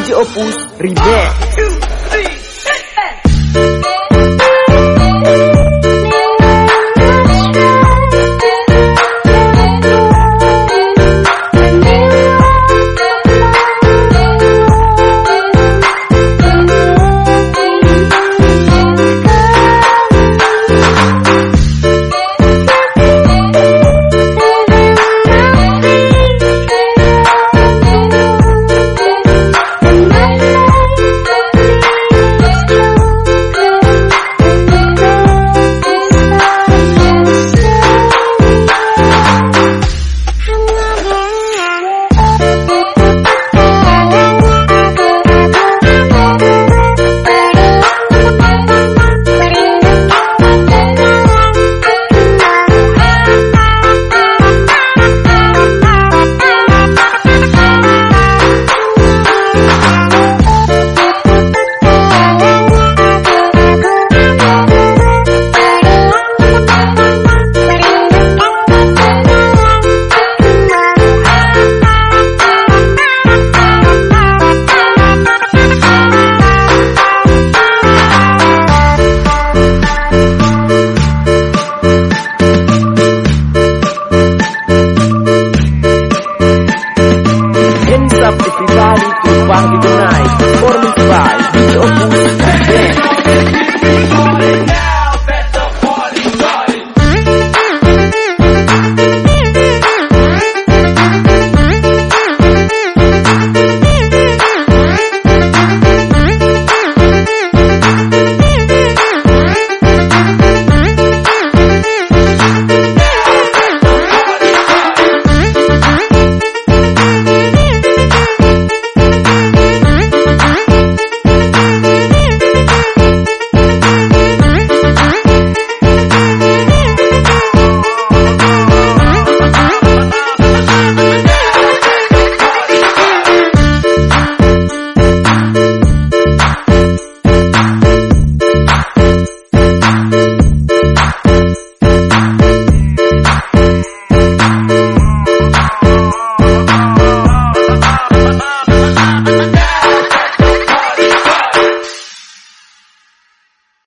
Kunci Opus Remix up everybody to party tonight.